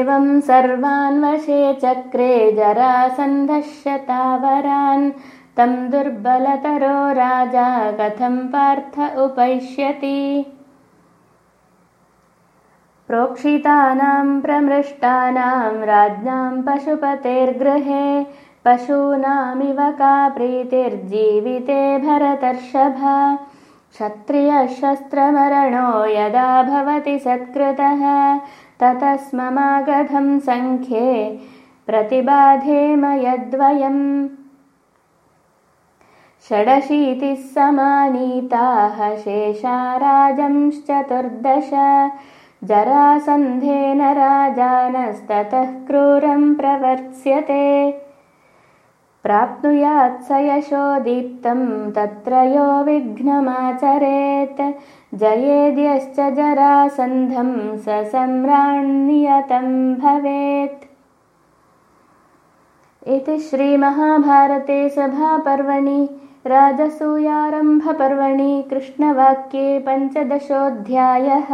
एवं सर्वान् वशे चक्रे जरासन्धशतावरान् तं दुर्बलतरो राजा कथं पार्थ उपैष्यति? प्रोक्षितानां प्रमृष्टानां राज्ञां पशुपतेर्गृहे पशूनामिव का प्रीतिर्जीविते भरतर्षभा। क्षत्रियशस्त्रमरणो यदा भवति सत्कृतः ततस्ममागधं सङ्ख्ये प्रतिबाधेम यद्वयम् षडशीतिः समानीताः शेषा राजंश्चतुर्दश। जरासन्धेन राजानस्ततः क्रूरं प्रवर्त्स्यते प्राप्नुयात् स यशो दीप्तं तत्र यो विघ्नमाचरेत्। जयेद्यश्च जरासन्धं स सम्राण्यतं भवेत्। इति श्रीमहाभारते सभापर्वणि राजसूयारम्भपर्वणि कृष्णवाक्ये पञ्चदशोऽध्यायः